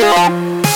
Bye.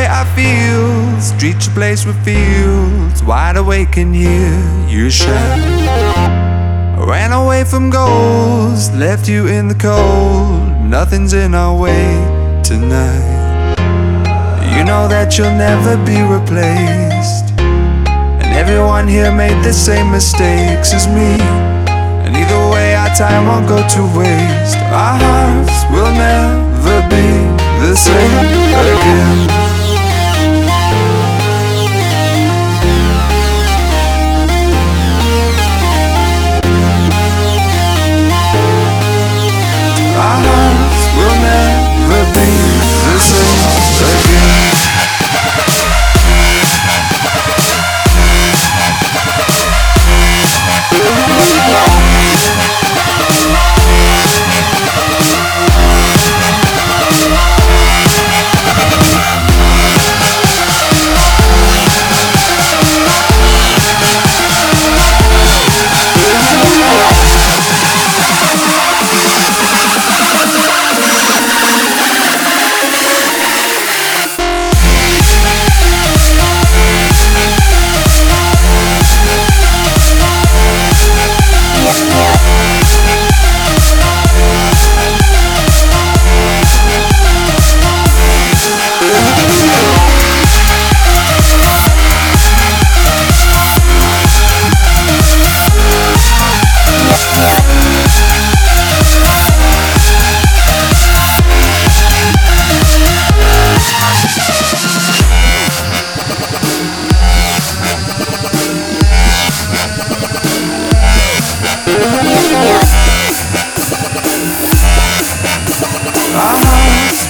Way I feel. Streets a place with fields. Wide awake and hear you shout. I ran away from goals, left you in the cold. Nothing's in our way tonight. You know that you'll never be replaced. And everyone here made the same mistakes as me. And either way, our time won't go to waste. Our hearts will never be the same again.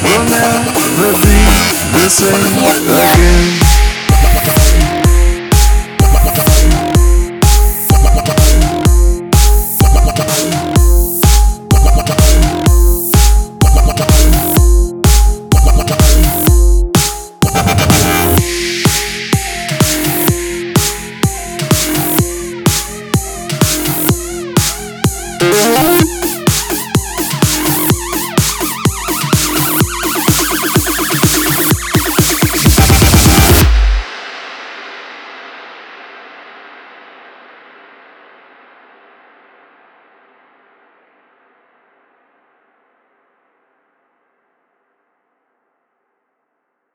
Will never be the same again.